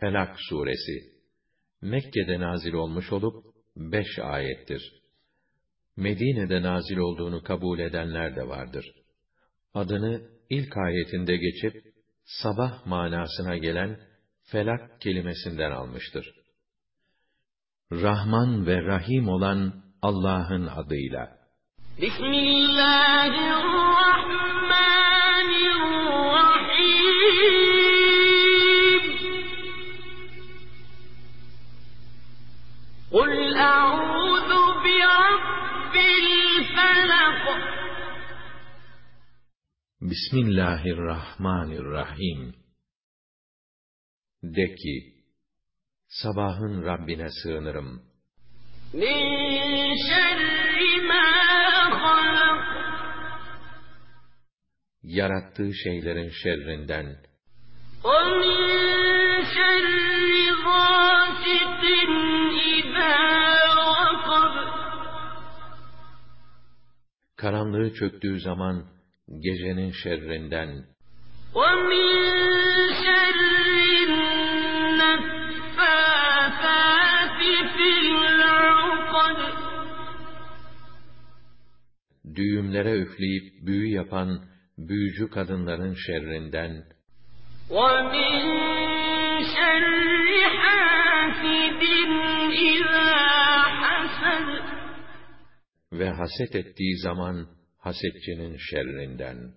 Felak suresi Mekke'de nazil olmuş olup beş ayettir. Medine'de nazil olduğunu kabul edenler de vardır. Adını ilk ayetinde geçip sabah manasına gelen felak kelimesinden almıştır. Rahman ve Rahim olan Allah'ın adıyla. Bismillahirrahmanirrahim Kul a'udhu bi rabbil falak Bismillahirrahmanirrahim. De ki, sabahın Rabbine sığınırım. Yarattığı şeylerin şerrinden, karanlığı çöktüğü zaman gecenin şerrinden, ومن شر النفاثات في العقد düğümlere üfleyip büyü yapan büyücü kadınların şerrinden, ومن شر ve haset ettiği zaman hasetçinin şerrinden.